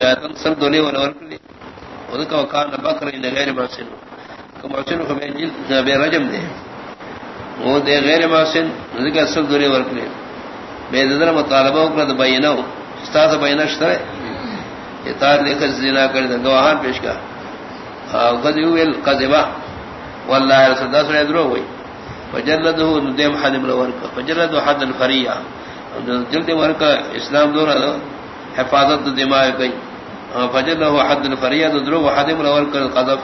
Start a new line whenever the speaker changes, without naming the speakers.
سب دولی والا ورکلی وذکا وکان بکر ان غیر محسن. کما محسن کو میں جلد بے رجم دے. وہ دے غیر محسن ذکر سب دولی ورکلی بے ذرا مطالبہ کرد بینو استاد بینہ شترے اطاعت لکھ زنا کر دے. گواہان پیش کا. غذو القذبہ والله رسول الله صلی اللہ علیہ وسلم فجلده ندم حد الورقه فجلده حد الفریہ. جلد ورقه اسلام دورا حفاظت دماغ گئی فجد له حد الفریہ درو حد الاول قذف